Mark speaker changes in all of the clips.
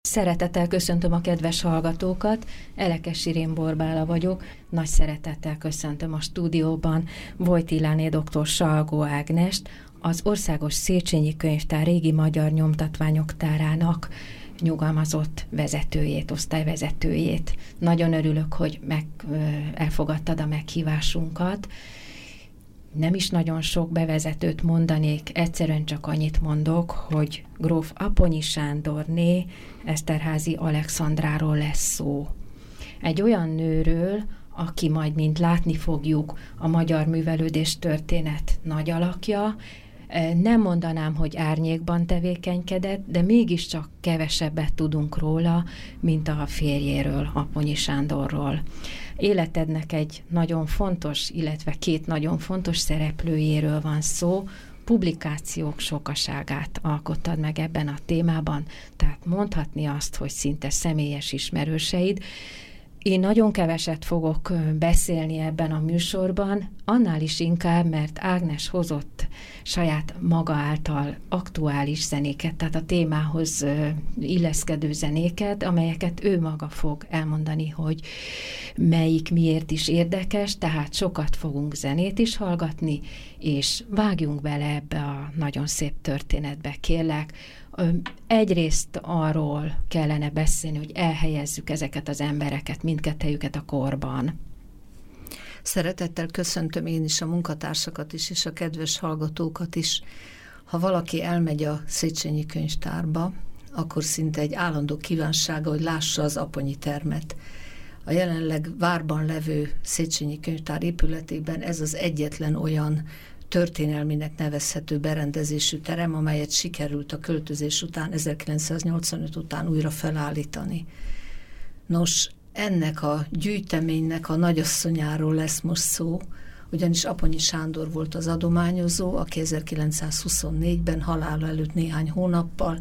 Speaker 1: Szeretettel köszöntöm a kedves hallgatókat, Elekes Irén Borbála vagyok, nagy szeretettel köszöntöm a stúdióban Vojtiláné dr. Salgó Ágnest, az Országos Széchenyi Könyvtár régi magyar nyomtatványok tárának nyugalmazott vezetőjét, osztályvezetőjét. Nagyon örülök, hogy meg, elfogadtad a meghívásunkat nem is nagyon sok bevezetőt mondanék, egyszerűen csak annyit mondok, hogy gróf Aponyi Sándorné Eszterházi Alexandráról lesz szó. Egy olyan nőről, aki majd, mint látni fogjuk, a magyar művelődés történet nagy alakja, nem mondanám, hogy árnyékban tevékenykedett, de mégiscsak kevesebbet tudunk róla, mint a férjéről, Aponyi Sándorról életednek egy nagyon fontos, illetve két nagyon fontos szereplőjéről van szó, publikációk sokaságát alkottad meg ebben a témában, tehát mondhatni azt, hogy szinte személyes ismerőseid, én nagyon keveset fogok beszélni ebben a műsorban, annál is inkább, mert Ágnes hozott saját maga által aktuális zenéket, tehát a témához illeszkedő zenéket, amelyeket ő maga fog elmondani, hogy melyik miért is érdekes, tehát sokat fogunk zenét is hallgatni, és vágjunk bele ebbe a nagyon szép történetbe, kérlek, Egyrészt arról kellene beszélni, hogy elhelyezzük ezeket az embereket, mindkettejüket a korban.
Speaker 2: Szeretettel köszöntöm én is a munkatársakat is, és a kedves hallgatókat is. Ha valaki elmegy a Széchenyi könyvtárba, akkor szinte egy állandó kívánsága, hogy lássa az aponyi termet. A jelenleg várban levő Széchenyi könyvtár épületében ez az egyetlen olyan történelminek nevezhető berendezésű terem, amelyet sikerült a költözés után, 1985 után újra felállítani. Nos, ennek a gyűjteménynek a nagyasszonyáról lesz most szó, ugyanis Aponyi Sándor volt az adományozó, aki 1924-ben halála előtt néhány hónappal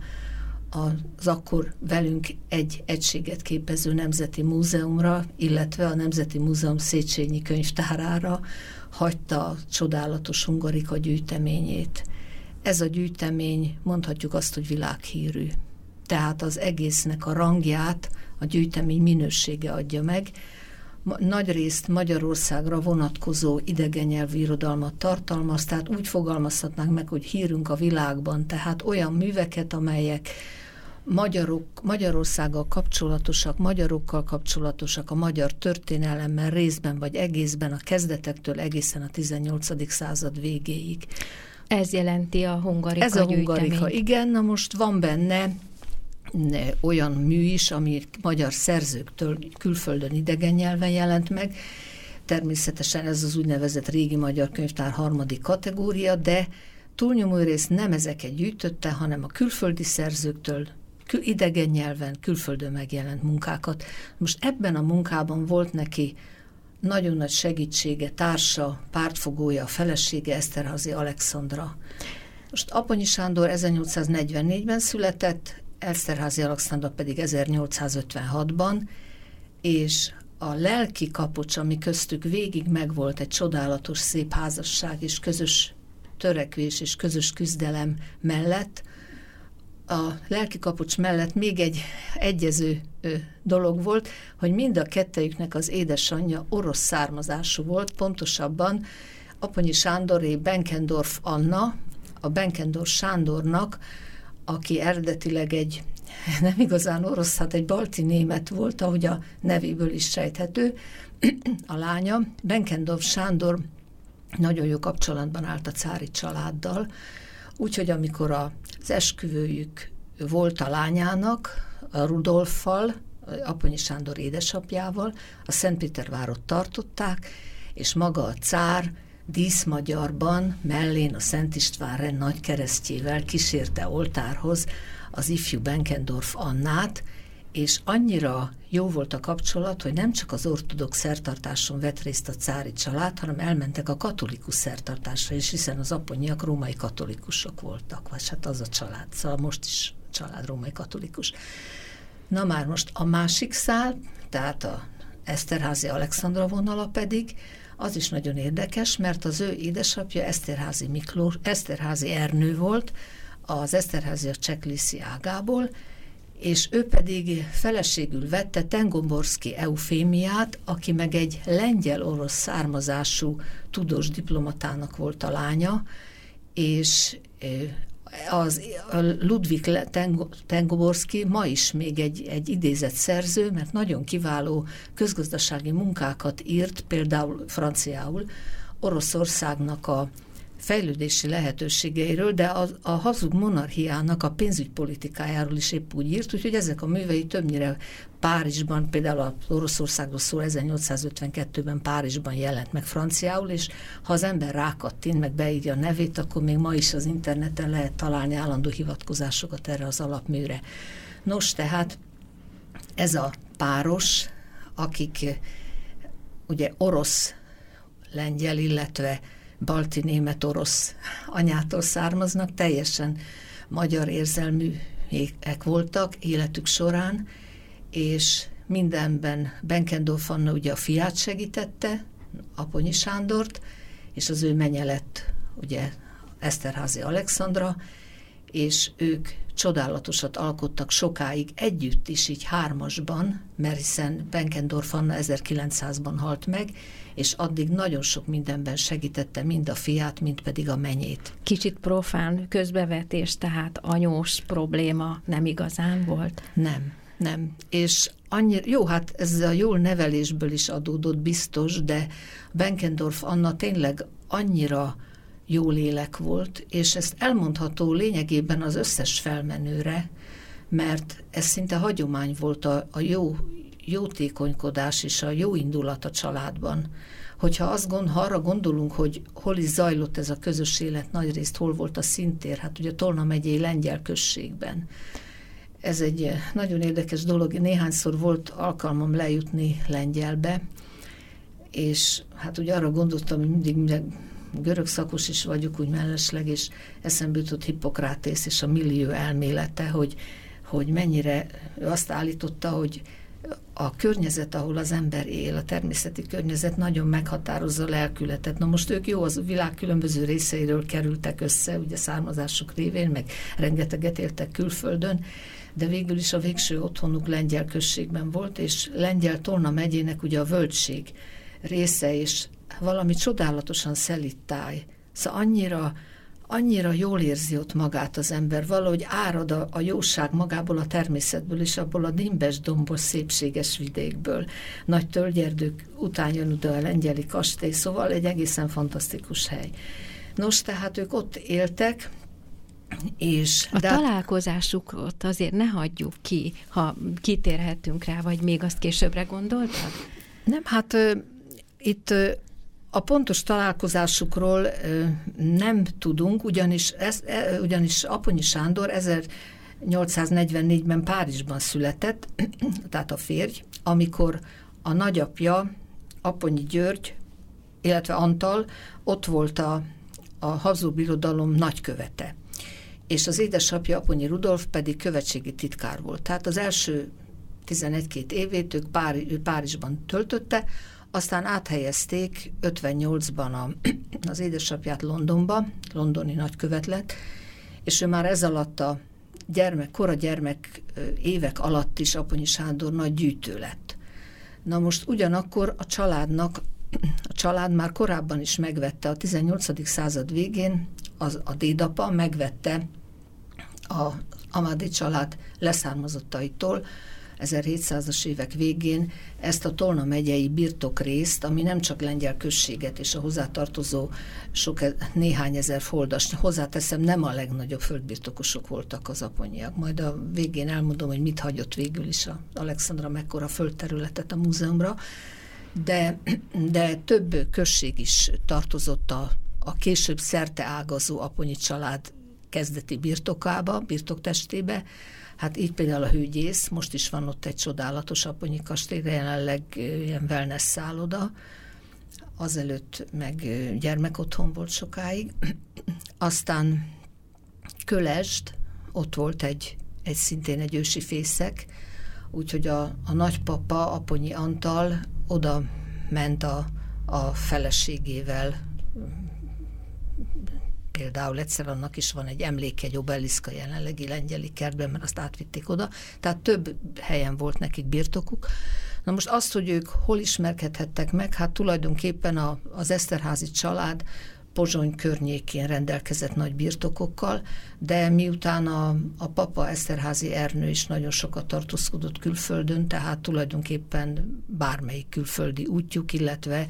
Speaker 2: az akkor velünk egy egységet képező Nemzeti Múzeumra, illetve a Nemzeti Múzeum Széchenyi könyvtárára hagyta csodálatos hungarika gyűjteményét. Ez a gyűjtemény mondhatjuk azt, hogy világhírű. Tehát az egésznek a rangját a gyűjtemény minősége adja meg. Nagy részt Magyarországra vonatkozó idegen nyelvű irodalmat tartalmaz, tehát úgy fogalmazhatnánk meg, hogy hírünk a világban, tehát olyan műveket, amelyek magyarok, Magyarországgal kapcsolatosak, magyarokkal kapcsolatosak, a magyar történelemmel részben vagy egészben a kezdetektől egészen a 18. század végéig.
Speaker 1: Ez jelenti a hungarika
Speaker 2: Ez a hungarika, igen. Na most van benne olyan mű is, ami magyar szerzőktől külföldön idegen nyelven jelent meg. Természetesen ez az úgynevezett régi magyar könyvtár harmadik kategória, de túlnyomó rész nem ezeket gyűjtötte, hanem a külföldi szerzőktől idegen nyelven, külföldön megjelent munkákat. Most ebben a munkában volt neki nagyon nagy segítsége, társa, pártfogója, felesége Eszterhazi Alexandra. Most Aponyi Sándor 1844-ben született, Eszterházi Alexandra pedig 1856-ban, és a lelki kapocs, ami köztük végig megvolt egy csodálatos szép házasság és közös törekvés és közös küzdelem mellett, a lelki kapucs mellett még egy egyező dolog volt, hogy mind a kettejüknek az édesanyja orosz származású volt, pontosabban Aponyi Sándoré Benkendorf Anna, a Benkendorf Sándornak, aki eredetileg egy nem igazán orosz, hát egy balti német volt, ahogy a nevéből is sejthető, a lánya. Benkendorf Sándor nagyon jó kapcsolatban állt a cári családdal, úgyhogy amikor a az esküvőjük volt a lányának, a Rudolffal, Aponyi Sándor édesapjával, a Szentpétervárot tartották, és maga a cár díszmagyarban, mellén a Szent István nagy keresztjével kísérte oltárhoz az ifjú Benkendorf Annát, és annyira jó volt a kapcsolat, hogy nem csak az ortodox szertartáson vett részt a cári család, hanem elmentek a katolikus szertartásra is, hiszen az aponyiak római katolikusok voltak, vagy hát az a család, szóval most is család római katolikus. Na már most a másik szál, tehát a Eszterházi Alexandra vonala pedig, az is nagyon érdekes, mert az ő édesapja Eszterházi, Miklós, Eszterházi Ernő volt, az Eszterházi a Csekliszi ágából, és ő pedig feleségül vette Tengomborszki Eufémiát, aki meg egy lengyel-orosz származású tudós diplomatának volt a lánya, és az Ludwig Tengoborski ma is még egy, egy idézett szerző, mert nagyon kiváló közgazdasági munkákat írt, például franciául, Oroszországnak a fejlődési lehetőségeiről, de a, a hazug monarchiának a pénzügypolitikájáról is épp úgy írt, úgyhogy ezek a művei többnyire Párizsban, például az Oroszországról szól 1852-ben Párizsban jelent meg franciául, és ha az ember rákattint, meg beírja a nevét, akkor még ma is az interneten lehet találni állandó hivatkozásokat erre az alapműre. Nos, tehát ez a páros, akik ugye orosz lengyel, illetve balti német orosz anyától származnak, teljesen magyar érzelműek voltak életük során, és mindenben Benkendorf Anna ugye a fiát segítette, Aponyi Sándort, és az ő menye lett ugye Eszterházi Alexandra, és ők csodálatosat alkottak sokáig együtt is, így hármasban, mert hiszen Benkendorf Anna 1900-ban halt meg, és addig nagyon sok mindenben segítette mind a fiát, mind pedig a menyét.
Speaker 1: Kicsit profán közbevetés, tehát anyós probléma nem igazán volt?
Speaker 2: Nem, nem. És annyira, jó, hát ez a jól nevelésből is adódott biztos, de Benkendorf Anna tényleg annyira jó lélek volt, és ezt elmondható lényegében az összes felmenőre, mert ez szinte hagyomány volt a, a jó, jótékonykodás és a jó indulat a családban. Hogyha azt gond, ha arra gondolunk, hogy hol is zajlott ez a közös élet, nagyrészt hol volt a szintér, hát ugye Tolna megyei lengyel községben. Ez egy nagyon érdekes dolog. Néhányszor volt alkalmam lejutni lengyelbe, és hát ugye arra gondoltam, hogy mindig minden görög szakos is vagyok úgy mellesleg, és eszembe jutott Hippokrátész és a millió elmélete, hogy, hogy mennyire ő azt állította, hogy a környezet, ahol az ember él, a természeti környezet nagyon meghatározza a lelkületet. Na most ők jó, az világ különböző részeiről kerültek össze, ugye származásuk révén, meg rengeteget éltek külföldön, de végül is a végső otthonuk lengyel községben volt, és lengyel Tolna megyének ugye a völgység része, és valami csodálatosan szelít táj. Szóval annyira, annyira jól érzi ott magát az ember, valahogy árad a, a jóság magából, a természetből, és abból a dimbes, dombos, szépséges vidékből. Nagy tölgyerdők után jön oda a lengyeli kastély, szóval egy egészen fantasztikus hely. Nos, tehát ők ott éltek, és
Speaker 1: a de találkozásukat azért ne hagyjuk ki, ha kitérhetünk rá, vagy még azt későbbre gondoltad?
Speaker 2: Nem, hát itt a pontos találkozásukról nem tudunk, ugyanis, ez, e, ugyanis Aponyi Sándor 1844-ben Párizsban született, tehát a férj, amikor a nagyapja, Aponyi György, illetve Antal ott volt a, a hazúbirodalom nagykövete. És az édesapja, Aponyi Rudolf pedig követségi titkár volt. Tehát az első 11-2 évét ők Pári, ő Párizsban töltötte, aztán áthelyezték 58-ban a, az édesapját Londonba, londoni nagykövet lett, és ő már ez alatt a gyermek, kora gyermek évek alatt is Aponyi Sándor nagy gyűjtő lett. Na most ugyanakkor a családnak, a család már korábban is megvette, a 18. század végén az, a dédapa megvette a Amádi család leszármazottaitól 1700-as évek végén ezt a Tolna megyei birtokrészt, ami nem csak lengyel községet és a hozzátartozó sok, e- néhány ezer foldas, hozzáteszem, nem a legnagyobb földbirtokosok voltak az aponyiak. Majd a végén elmondom, hogy mit hagyott végül is a Alexandra mekkora földterületet a múzeumra, de, de több község is tartozott a, a később szerte ágazó aponyi család kezdeti birtokába, birtoktestébe. Hát így például a hőgyész, most is van ott egy csodálatos aponyi kastély, jelenleg ilyen wellness szálloda, azelőtt meg gyermekotthon volt sokáig. Aztán Kölesd, ott volt egy, egy szintén egy ősi fészek, úgyhogy a, a nagypapa, Aponyi Antal oda ment a, a feleségével például egyszer annak is van egy emléke, egy obeliszka jelenlegi lengyeli kertben, mert azt átvitték oda, tehát több helyen volt nekik birtokuk. Na most azt, hogy ők hol ismerkedhettek meg, hát tulajdonképpen a, az Eszterházi család Pozsony környékén rendelkezett nagy birtokokkal, de miután a, a papa Eszterházi Ernő is nagyon sokat tartózkodott külföldön, tehát tulajdonképpen bármelyik külföldi útjuk, illetve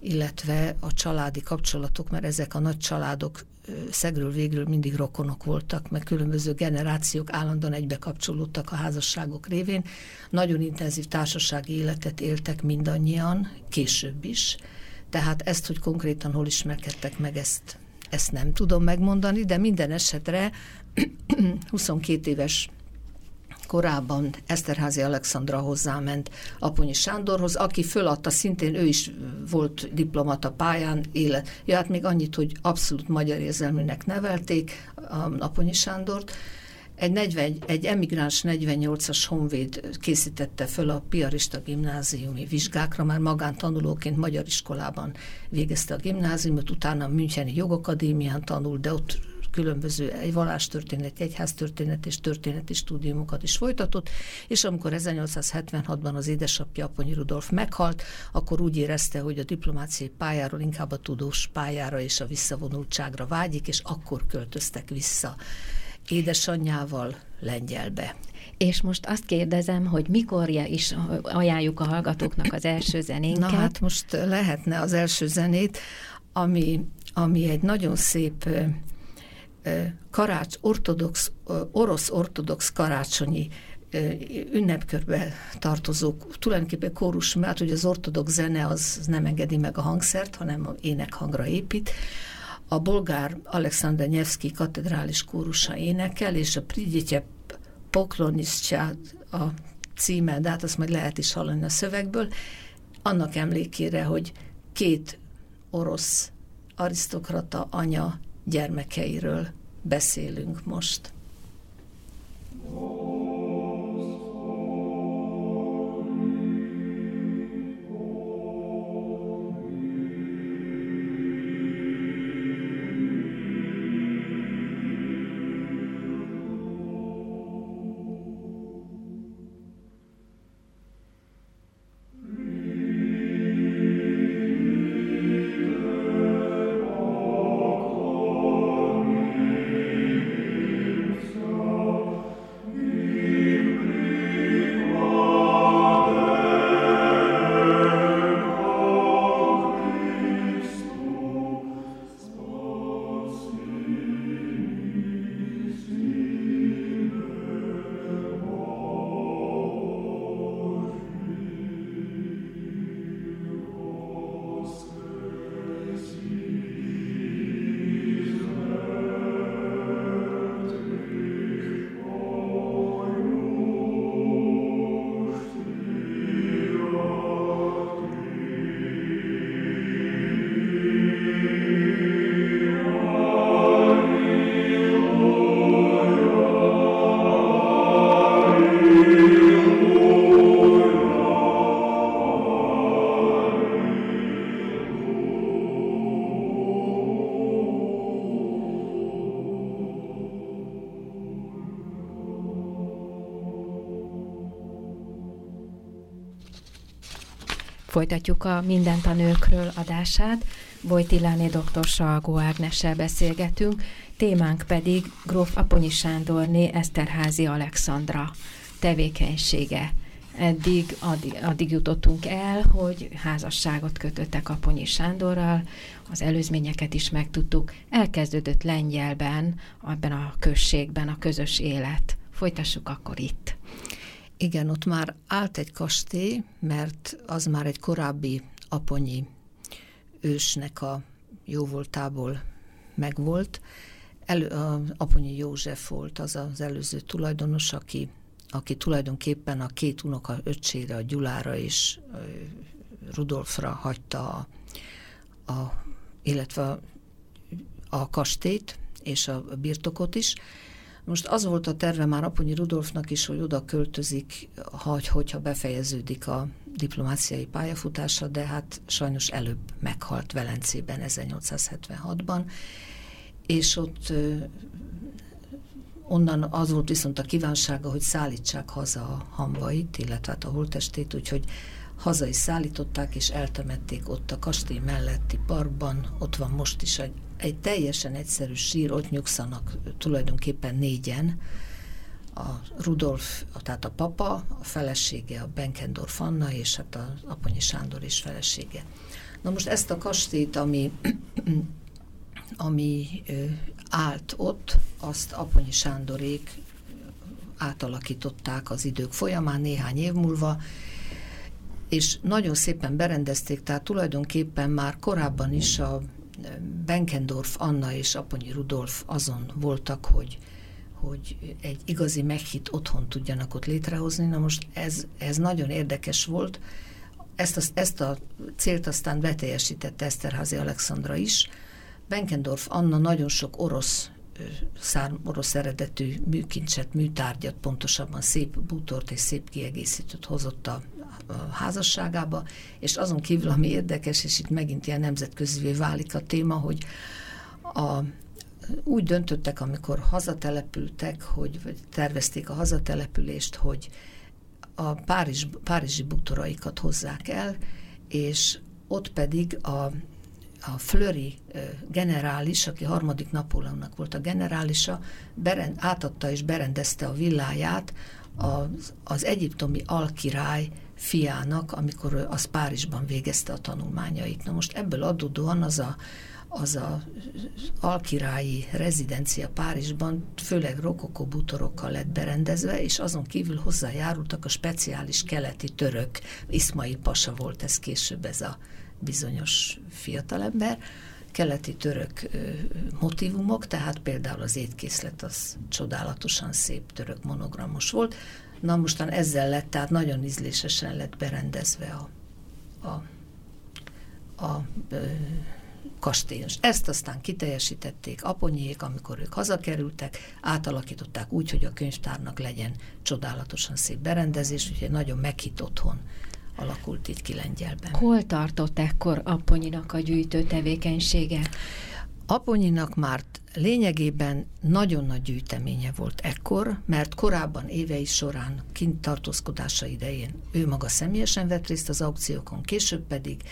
Speaker 2: illetve a családi kapcsolatok, mert ezek a nagy családok szegről végül mindig rokonok voltak, meg különböző generációk állandóan egybe kapcsolódtak a házasságok révén. Nagyon intenzív társasági életet éltek mindannyian, később is. Tehát ezt, hogy konkrétan hol ismerkedtek meg, ezt, ezt nem tudom megmondani, de minden esetre 22 éves korábban Eszterházi Alexandra hozzáment Aponyi Sándorhoz, aki föladta, szintén ő is volt diplomata pályán, élet. Ja, hát még annyit, hogy abszolút magyar érzelműnek nevelték Aponyi Sándort, egy, 40, egy emigráns 48-as honvéd készítette föl a piarista gimnáziumi vizsgákra, már magántanulóként magyar iskolában végezte a gimnáziumot, utána a Müncheni Jogakadémián tanult, de ott különböző egy vallástörténet, egyháztörténet és történeti stúdiumokat is folytatott, és amikor 1876-ban az édesapja Aponyi Rudolf meghalt, akkor úgy érezte, hogy a diplomáciai pályáról inkább a tudós pályára és a visszavonultságra vágyik, és akkor költöztek vissza édesanyjával Lengyelbe.
Speaker 1: És most azt kérdezem, hogy mikorja is ajánljuk a hallgatóknak az első zenénket?
Speaker 2: Na hát most lehetne az első zenét, ami, ami egy nagyon szép karács, ortodox, orosz ortodox karácsonyi ünnepkörbe tartozók, tulajdonképpen kórus, mert hogy az ortodox zene az nem engedi meg a hangszert, hanem a énekhangra épít. A bolgár Alexander Nyevszki katedrális kórusa énekel, és a Pridjitye Pokloniscsá a címe, de hát azt majd lehet is hallani a szövegből, annak emlékére, hogy két orosz arisztokrata anya gyermekeiről beszélünk most.
Speaker 1: Folytatjuk a Mindent a nőkről adását. Vojtiláné dr. Salgó Ágnessel beszélgetünk, témánk pedig gróf Aponyi Sándorné Eszterházi Alexandra tevékenysége. Eddig, addig, addig jutottunk el, hogy házasságot kötöttek Aponyi Sándorral, az előzményeket is megtudtuk. Elkezdődött Lengyelben, abban a községben a közös élet. Folytassuk akkor itt.
Speaker 2: Igen, ott már állt egy kastély, mert az már egy korábbi aponyi ősnek a jóvoltából megvolt. elő, a Aponyi József volt az az előző tulajdonos, aki, aki tulajdonképpen a két unoka öcsére, a Gyulára és Rudolfra hagyta a, a illetve a, kastélyt és a birtokot is. Most az volt a terve már Aponyi Rudolfnak is, hogy oda költözik, hogy, hogyha befejeződik a diplomáciai pályafutása, de hát sajnos előbb meghalt Velencében 1876-ban, és ott onnan az volt viszont a kívánsága, hogy szállítsák haza a hamvait, illetve hát a holtestét, úgyhogy haza is szállították, és eltemették ott a kastély melletti parkban, ott van most is egy, egy teljesen egyszerű sír, ott nyugszanak tulajdonképpen négyen, a Rudolf, tehát a papa, a felesége, a Benkendorf Anna, és hát a Aponyi Sándor is felesége. Na most ezt a kastélyt, ami, ami állt ott, azt Aponyi Sándorék átalakították az idők folyamán néhány év múlva, és nagyon szépen berendezték, tehát tulajdonképpen már korábban is a Benkendorf Anna és Aponyi Rudolf azon voltak, hogy, hogy egy igazi meghitt otthon tudjanak ott létrehozni. Na most ez, ez nagyon érdekes volt. Ezt a, ezt a célt aztán beteljesítette Eszterházi Alexandra is. Benkendorf Anna nagyon sok orosz szár, orosz eredetű műkincset, műtárgyat, pontosabban szép bútort és szép kiegészítőt hozott a, a házasságába, és azon kívül, ami érdekes, és itt megint ilyen nemzetközivé válik a téma, hogy a, úgy döntöttek, amikor hazatelepültek, hogy vagy tervezték a hazatelepülést, hogy a Párizs, párizsi bútoraikat hozzák el, és ott pedig a a Flöri generális, aki harmadik Napóleonnak volt a generálisa, berend, átadta és berendezte a villáját az, az egyiptomi alkirály fiának, amikor az Párizsban végezte a tanulmányait. Na most ebből adódóan az a, az a alkirályi rezidencia Párizsban főleg rokokó bútorokkal lett berendezve, és azon kívül hozzájárultak a speciális keleti török, Iszmail Pasa volt ez később ez a bizonyos fiatalember, keleti török motivumok, tehát például az étkészlet az csodálatosan szép török monogramos volt. Na mostan ezzel lett, tehát nagyon ízlésesen lett berendezve a, a, a ö, kastélyos. Ezt aztán kiteljesítették aponyék, amikor ők hazakerültek, átalakították úgy, hogy a könyvtárnak legyen csodálatosan szép berendezés, úgyhogy nagyon meghitt otthon alakult így ki Lengyelben.
Speaker 1: Hol tartott ekkor Aponyinak a gyűjtő tevékenysége?
Speaker 2: Aponyinak már lényegében nagyon nagy gyűjteménye volt ekkor, mert korábban évei során kint tartózkodása idején ő maga személyesen vett részt az aukciókon, később pedig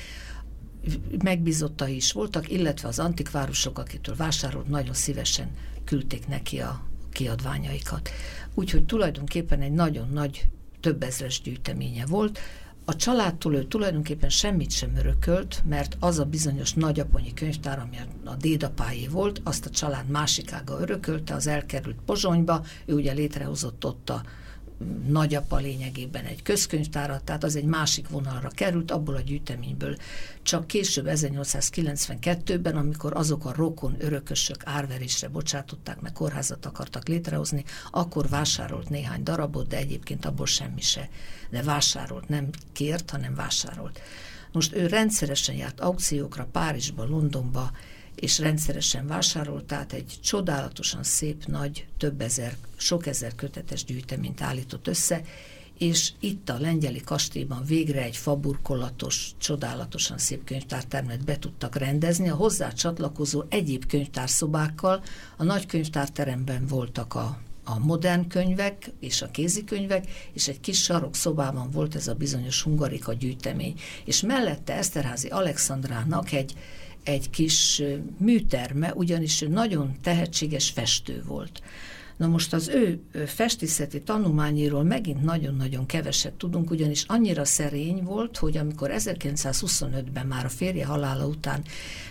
Speaker 2: megbízottai is voltak, illetve az antikvárusok, akitől vásárolt, nagyon szívesen küldték neki a kiadványaikat. Úgyhogy tulajdonképpen egy nagyon nagy több ezres gyűjteménye volt, a családtól ő tulajdonképpen semmit sem örökölt, mert az a bizonyos nagyaponyi könyvtár, ami a dédapáé volt, azt a család másik ága örökölte, az elkerült Pozsonyba, ő ugye létrehozott ott a nagyapa lényegében egy közkönyvtárat, tehát az egy másik vonalra került, abból a gyűjteményből. Csak később 1892-ben, amikor azok a rokon örökösök árverésre bocsátották, meg kórházat akartak létrehozni, akkor vásárolt néhány darabot, de egyébként abból semmi se. De vásárolt, nem kért, hanem vásárolt. Most ő rendszeresen járt aukciókra Párizsba, Londonba, és rendszeresen vásárolt, tehát egy csodálatosan szép, nagy, több ezer, sok ezer kötetes gyűjteményt állított össze, és itt a lengyeli kastélyban végre egy faburkolatos, csodálatosan szép könyvtártermet be tudtak rendezni. A hozzá csatlakozó egyéb könyvtárszobákkal a nagy könyvtárteremben voltak a, a modern könyvek és a kézikönyvek, és egy kis sarok szobában volt ez a bizonyos hungarika gyűjtemény. És mellette Eszterházi Alexandrának egy egy kis műterme, ugyanis ő nagyon tehetséges festő volt. Na most az ő festészeti tanulmányiról megint nagyon-nagyon keveset tudunk, ugyanis annyira szerény volt, hogy amikor 1925-ben már a férje halála után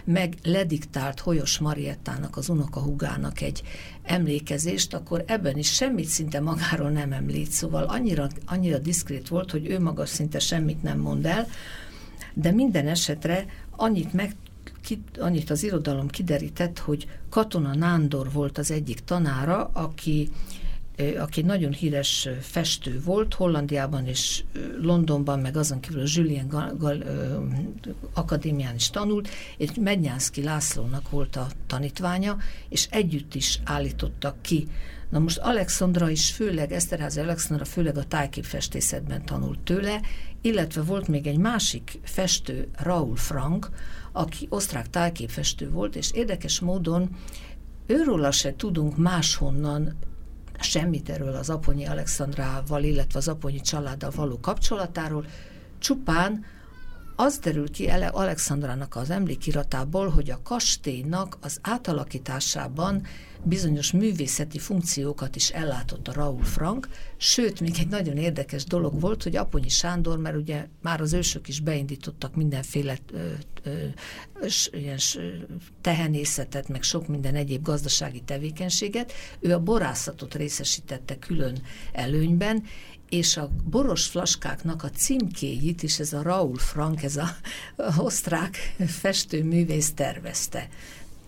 Speaker 2: meg lediktált Hoyos Mariettának, az unokahugának egy emlékezést, akkor ebben is semmit szinte magáról nem említ, szóval annyira, annyira diszkrét volt, hogy ő maga szinte semmit nem mond el, de minden esetre annyit meg ki, annyit az irodalom kiderített, hogy Katona Nándor volt az egyik tanára, aki aki nagyon híres festő volt, Hollandiában és Londonban, meg azon kívül a Julien Gal- Gal- Akadémián is tanult, és Mednyánszki Lászlónak volt a tanítványa, és együtt is állítottak ki. Na most Alexandra is főleg, Eszterházi Alexandra főleg a tájképfestészetben tanult tőle, illetve volt még egy másik festő, Raúl Frank, aki osztrák tájképfestő volt, és érdekes módon őróla se tudunk máshonnan semmit erről az Aponyi Alexandrával, illetve az Aponyi családdal való kapcsolatáról, csupán az derül ki ele Alexandrának az emlékiratából, hogy a kastélynak az átalakításában bizonyos művészeti funkciókat is ellátott a Raúl Frank, sőt, még egy nagyon érdekes dolog volt, hogy Aponyi Sándor, mert ugye már az ősök is beindítottak mindenféle ö, ö, ilyen tehenészetet, meg sok minden egyéb gazdasági tevékenységet, ő a borászatot részesítette külön előnyben, és a boros flaskáknak a címkéjét is ez a Raúl Frank, ez a, a osztrák festőművész tervezte.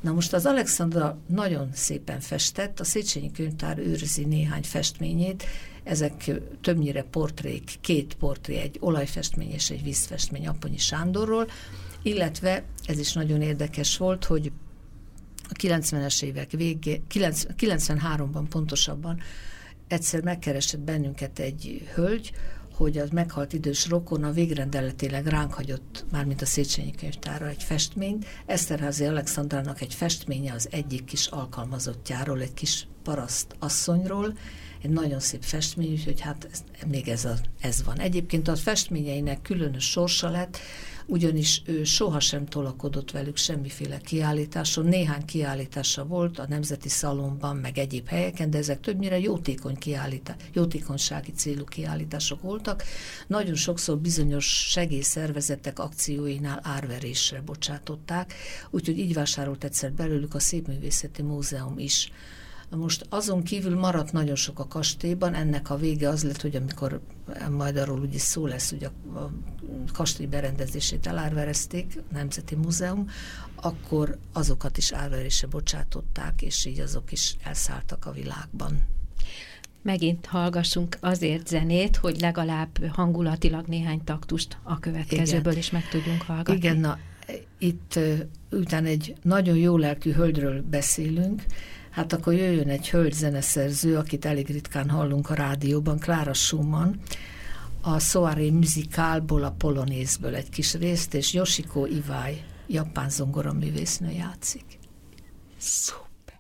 Speaker 2: Na most az Alexandra nagyon szépen festett, a Széchenyi Könyvtár őrzi néhány festményét, ezek többnyire portrék, két portré, egy olajfestmény és egy vízfestmény Aponyi Sándorról, illetve ez is nagyon érdekes volt, hogy a 90-es évek végé, 93-ban pontosabban egyszer megkeresett bennünket egy hölgy, hogy az meghalt idős rokona végrendeletileg ránk hagyott, mármint a Széchenyi könyvtára egy festményt. Eszterházi Alexandrának egy festménye az egyik kis alkalmazottjáról, egy kis paraszt asszonyról, egy nagyon szép festmény, úgyhogy hát ez, még ez, a, ez van. Egyébként a festményeinek különös sorsa lett, ugyanis ő sohasem tolakodott velük semmiféle kiállításon. Néhány kiállítása volt a Nemzeti Szalomban, meg egyéb helyeken, de ezek többnyire jótékony kiállítás, jótékonysági célú kiállítások voltak. Nagyon sokszor bizonyos segélyszervezetek akcióinál árverésre bocsátották, úgyhogy így vásárolt egyszer belőlük a Szépművészeti Múzeum is most azon kívül maradt nagyon sok a kastélyban, ennek a vége az lett, hogy amikor majd arról is szó lesz, hogy a, a kastély berendezését elárverezték, a Nemzeti Múzeum, akkor azokat is árverésre bocsátották, és így azok is elszálltak a világban.
Speaker 1: Megint hallgassunk azért zenét, hogy legalább hangulatilag néhány taktust a következőből Igen. is meg tudjunk hallgatni.
Speaker 2: Igen, na, itt utána egy nagyon jó lelkű hölgyről beszélünk, hát akkor jöjjön egy hölgy zeneszerző, akit elég ritkán hallunk a rádióban, Klára Schumann, a Soirée Musicalból, a Polonézből egy kis részt, és Yoshiko Iwai, japán zongoraművésznő játszik. Szuper!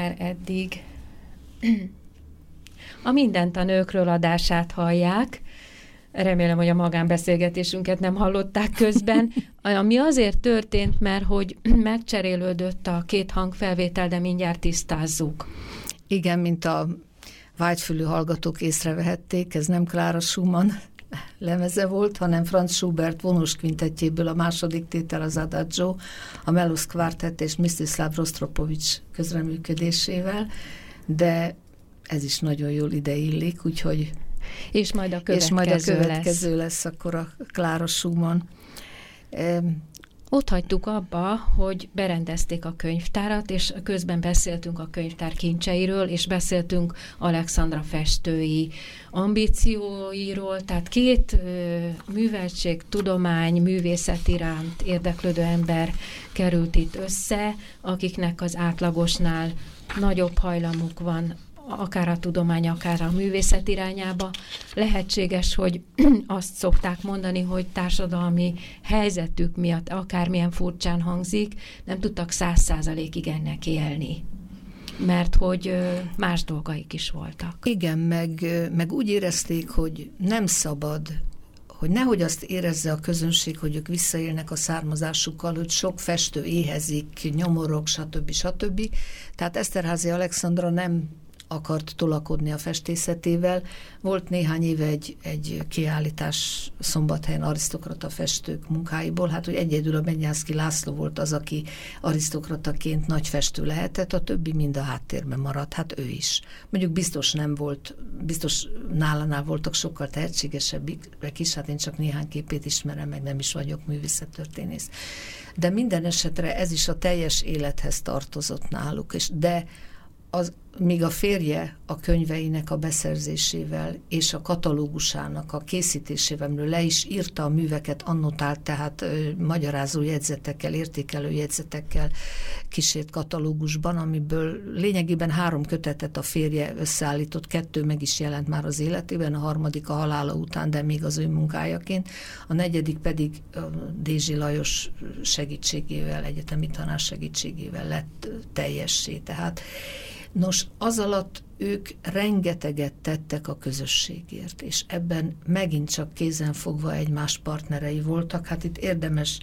Speaker 1: Per eddig. A Mindent a nőkről adását hallják. Remélem, hogy a magánbeszélgetésünket nem hallották közben. Ami azért történt, mert hogy megcserélődött a két hangfelvétel, de mindjárt tisztázzuk.
Speaker 2: Igen, mint a vágyfülű hallgatók észrevehették, ez nem Klára Schumann lemeze volt, hanem Franz Schubert vonós kvintetjéből a második tétel az Adagio, a Melos Quartet és Mstislav Rostropovics közreműködésével, de ez is nagyon jól ideillik, úgyhogy
Speaker 1: és majd a következő,
Speaker 2: és majd
Speaker 1: a
Speaker 2: következő
Speaker 1: lesz.
Speaker 2: lesz akkor a Klára Schumann.
Speaker 1: Ott hagytuk abba, hogy berendezték a könyvtárat, és közben beszéltünk a könyvtár kincseiről, és beszéltünk Alexandra festői ambícióiról, tehát két ö, műveltség, tudomány, művészet iránt érdeklődő ember került itt össze, akiknek az átlagosnál nagyobb hajlamuk van akár a tudomány, akár a művészet irányába. Lehetséges, hogy azt szokták mondani, hogy társadalmi helyzetük miatt, akármilyen furcsán hangzik, nem tudtak száz százalékig ennek élni mert hogy más dolgaik is voltak.
Speaker 2: Igen, meg, meg úgy érezték, hogy nem szabad hogy nehogy azt érezze a közönség, hogy ők visszaélnek a származásukkal, hogy sok festő éhezik, nyomorok, stb. stb. Tehát Eszterházi Alexandra nem akart tolakodni a festészetével. Volt néhány éve egy, egy kiállítás szombathelyen arisztokrata festők munkáiból, hát hogy egyedül a Benyászki László volt az, aki arisztokrataként nagy festő lehetett, a többi mind a háttérben maradt, hát ő is. Mondjuk biztos nem volt, biztos nálánál voltak sokkal tehetségesebbek is, hát én csak néhány képét ismerem, meg nem is vagyok művészettörténész. De minden esetre ez is a teljes élethez tartozott náluk, és de az, míg a férje a könyveinek a beszerzésével és a katalógusának a készítésével, le is írta a műveket, annotált, tehát ö, magyarázó jegyzetekkel, értékelő jegyzetekkel kísért katalógusban, amiből lényegében három kötetet a férje összeállított, kettő meg is jelent már az életében, a harmadik a halála után, de még az ő munkájaként, a negyedik pedig Dézsi Lajos segítségével, egyetemi tanár segítségével lett teljessé. Tehát Nos, az alatt ők rengeteget tettek a közösségért, és ebben megint csak kézen fogva egymás partnerei voltak. Hát itt érdemes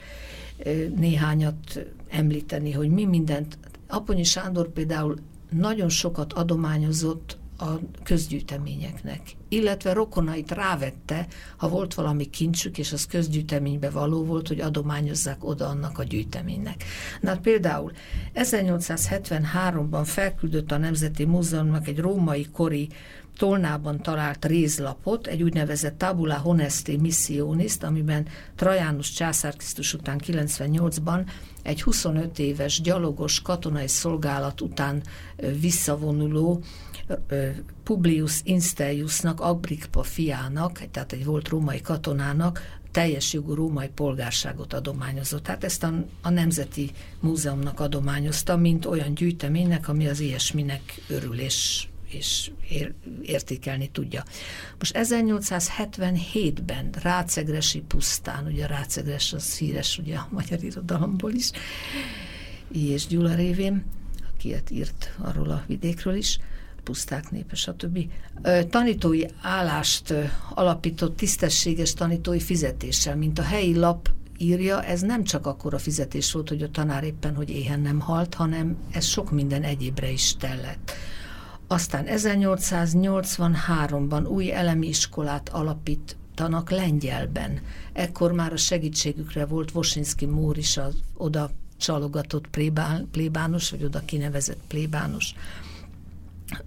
Speaker 2: néhányat említeni, hogy mi mindent. Aponyi Sándor például nagyon sokat adományozott a közgyűjteményeknek, illetve rokonait rávette, ha volt valami kincsük, és az közgyűjteménybe való volt, hogy adományozzák oda annak a gyűjteménynek. Na hát például 1873-ban felküldött a Nemzeti Múzeumnak egy római kori Tolnában talált rézlapot, egy úgynevezett Tabula Honesti Missionis, amiben Trajánus császár Krisztus után 98-ban egy 25 éves gyalogos katonai szolgálat után visszavonuló Publius Insteiusnak, Agrippa fiának, tehát egy volt római katonának teljes jogú római polgárságot adományozott. Tehát ezt a, a Nemzeti Múzeumnak adományozta, mint olyan gyűjteménynek, ami az ilyesminek örül és, és ér, értékelni tudja. Most 1877-ben Rácegresi pusztán, ugye Rácegres az híres ugye a magyar irodalomból is, és Gyula révén, aki írt arról a vidékről is, puszták népe, stb. Tanítói állást alapított tisztességes tanítói fizetéssel, mint a helyi lap írja, ez nem csak akkor a fizetés volt, hogy a tanár éppen, hogy éhen nem halt, hanem ez sok minden egyébre is tellett. Aztán 1883-ban új elemi iskolát alapítanak lengyelben. Ekkor már a segítségükre volt Vosinski Mór is az oda csalogatott plébános, vagy oda kinevezett plébános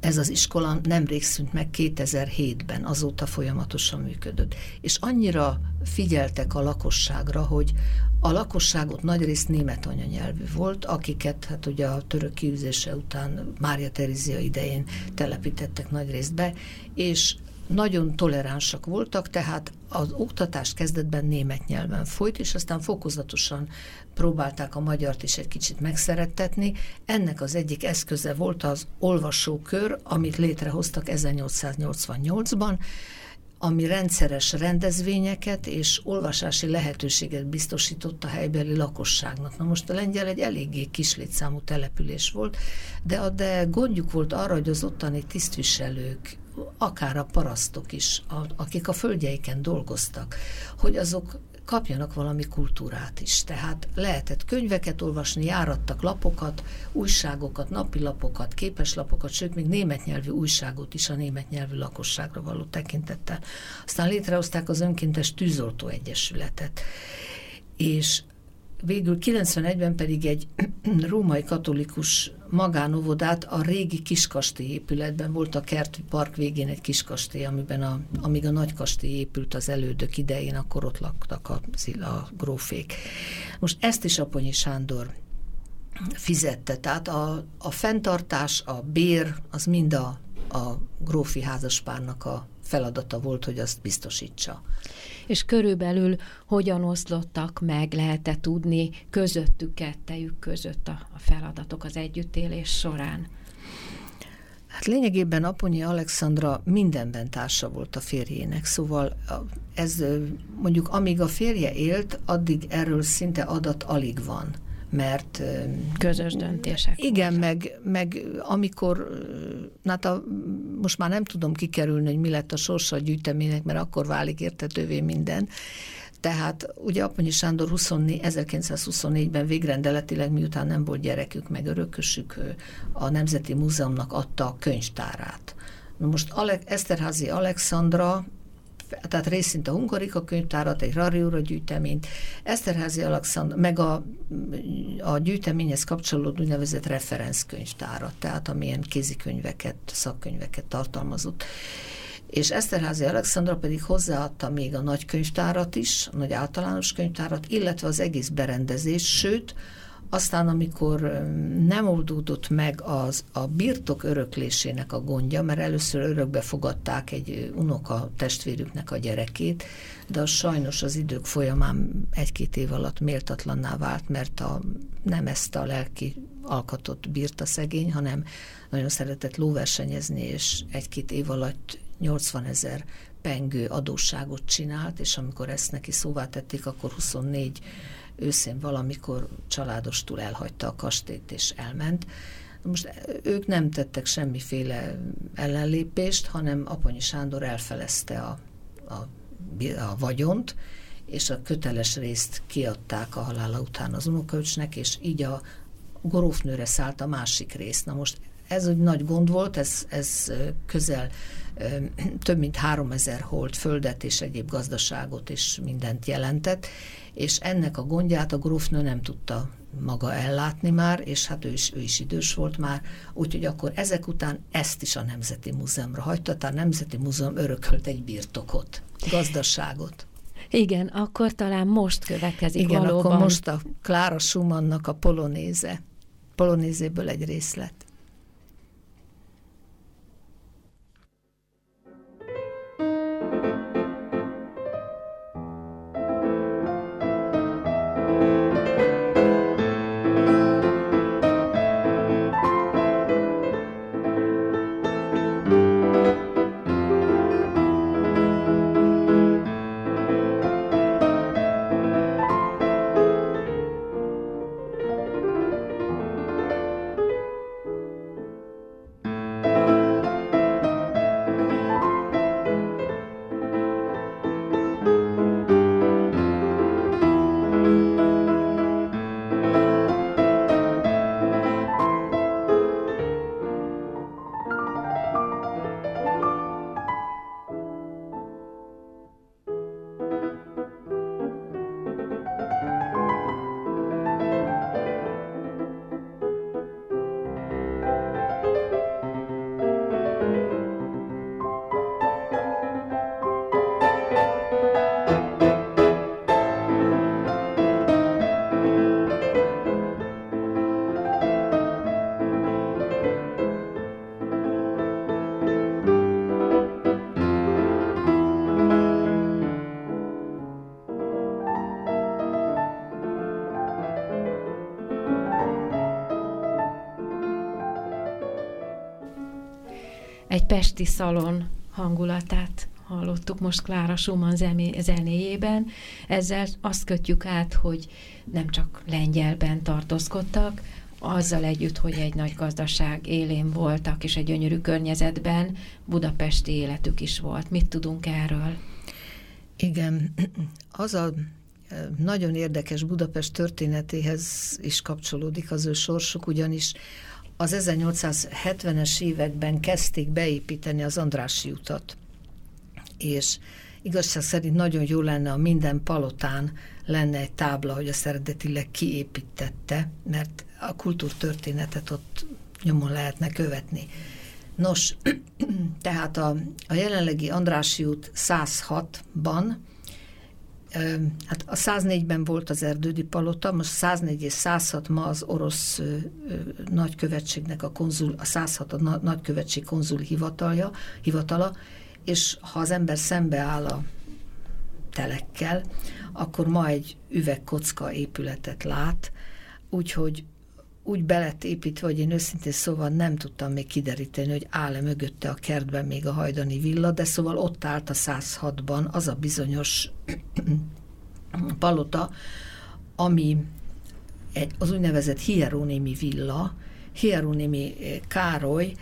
Speaker 2: ez az iskola nemrég szűnt meg 2007-ben, azóta folyamatosan működött. És annyira figyeltek a lakosságra, hogy a lakosságot nagyrészt német anyanyelvű volt, akiket hát ugye a török kiűzése után Mária Terézia idején telepítettek nagyrészt be, és nagyon toleránsak voltak, tehát az oktatás kezdetben német nyelven folyt, és aztán fokozatosan próbálták a magyart is egy kicsit megszerettetni. Ennek az egyik eszköze volt az olvasókör, amit létrehoztak 1888-ban, ami rendszeres rendezvényeket és olvasási lehetőséget biztosított a helybeli lakosságnak. Na most a lengyel egy eléggé kis létszámú település volt, de, de gondjuk volt arra, hogy az ottani tisztviselők, akár a parasztok is, a, akik a földjeiken dolgoztak, hogy azok kapjanak valami kultúrát is. Tehát lehetett könyveket olvasni, járattak lapokat, újságokat, napilapokat, képeslapokat, sőt, még német nyelvű újságot is a német nyelvű lakosságra való tekintettel. Aztán létrehozták az önkéntes tűzoltó egyesületet. És végül 91-ben pedig egy római katolikus magánovodát a régi kiskastély épületben volt a kerti park végén egy kiskastély, amiben a, amíg a nagy kastély épült az elődök idején, akkor ott laktak a, a grófék. Most ezt is Aponyi Sándor fizette, tehát a, a fenntartás, a bér, az mind a, a grófi házaspárnak a feladata volt, hogy azt biztosítsa.
Speaker 1: És körülbelül hogyan oszlottak meg, lehet-e tudni közöttük, kettejük között a, a feladatok az együttélés során?
Speaker 2: Hát lényegében Aponyi Alexandra mindenben társa volt a férjének, szóval ez mondjuk amíg a férje élt, addig erről szinte adat alig van mert...
Speaker 1: Közös döntések.
Speaker 2: Igen, meg, meg amikor, hát a, most már nem tudom kikerülni, hogy mi lett a sorsa a gyűjteménynek, mert akkor válik értetővé minden, tehát ugye Aponyi Sándor 24, 1924-ben végrendeletileg, miután nem volt gyerekük, meg örökösük, a Nemzeti Múzeumnak adta a könyvtárát. Na most Ale- Eszterházi Alexandra tehát részint a Hungarika könyvtárat, egy Rariura gyűjteményt, Eszterházi Alexandr, meg a, a gyűjteményhez kapcsolódó úgynevezett referenckönyvtárat, tehát amilyen kézikönyveket, szakkönyveket tartalmazott. És Eszterházi Alexandra pedig hozzáadta még a nagy könyvtárat is, a nagy általános könyvtárat, illetve az egész berendezés, sőt, aztán, amikor nem oldódott meg az a birtok öröklésének a gondja, mert először örökbe fogadták egy unoka testvérüknek a gyerekét, de az sajnos az idők folyamán egy-két év alatt méltatlanná vált, mert a, nem ezt a lelki alkatot bírta szegény, hanem nagyon szeretett lóversenyezni, és egy-két év alatt 80 ezer pengő adósságot csinált, és amikor ezt neki szóvá tették, akkor 24 őszén valamikor családostul elhagyta a kastélyt és elment. Most ők nem tettek semmiféle ellenlépést, hanem Aponyi Sándor elfelezte a, a, a vagyont, és a köteles részt kiadták a halála után az unokaöcsnek, és így a gorófnőre szállt a másik rész. Na most ez egy nagy gond volt, ez, ez közel több mint három ezer holt földet és egyéb gazdaságot és mindent jelentett, és ennek a gondját a grófnő nem tudta maga ellátni már, és hát ő is, ő is idős volt már, úgyhogy akkor ezek után ezt is a Nemzeti Múzeumra hagyta, tehát a Nemzeti Múzeum örökölt egy birtokot, gazdaságot.
Speaker 1: Igen, akkor talán most következik
Speaker 2: Igen,
Speaker 1: valóban.
Speaker 2: akkor most a Klára Schumannnak a polonéze, polonézéből egy részlet.
Speaker 1: Pesti szalon hangulatát hallottuk most Klára Schumann zenéjében. Ezzel azt kötjük át, hogy nem csak lengyelben tartózkodtak, azzal együtt, hogy egy nagy gazdaság élén voltak, és egy gyönyörű környezetben budapesti életük is volt. Mit tudunk erről?
Speaker 2: Igen, az a nagyon érdekes Budapest történetéhez is kapcsolódik az ő sorsuk, ugyanis az 1870-es években kezdték beépíteni az Andrási utat, és igazság szerint nagyon jó lenne, a minden palotán lenne egy tábla, hogy a eredetileg kiépítette, mert a kultúrtörténetet ott nyomon lehetne követni. Nos, tehát a, a jelenlegi Andrási út 106-ban, hát a 104-ben volt az erdődi palota, most 104 és 106 ma az orosz nagykövetségnek a konzul, a 106 a na, nagykövetség konzul hivatalja, hivatala, és ha az ember szembeáll a telekkel, akkor ma egy üvegkocka épületet lát, úgyhogy úgy belett építve, hogy én őszintén szóval nem tudtam még kideríteni, hogy áll-e mögötte a kertben még a hajdani villa, de szóval ott állt a 106-ban az a bizonyos palota, ami egy, az úgynevezett Hieronimi villa, Hieronimi Károly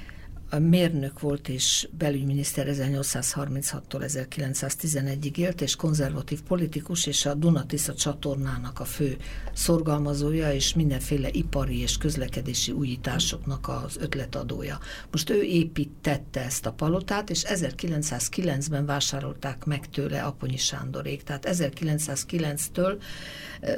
Speaker 2: a mérnök volt és belügyminiszter 1836-tól 1911-ig élt, és konzervatív politikus, és a Dunatisza csatornának a fő szorgalmazója, és mindenféle ipari és közlekedési újításoknak az ötletadója. Most ő építette ezt a palotát, és 1909-ben vásárolták meg tőle Aponyi Sándorék. Tehát 1909-től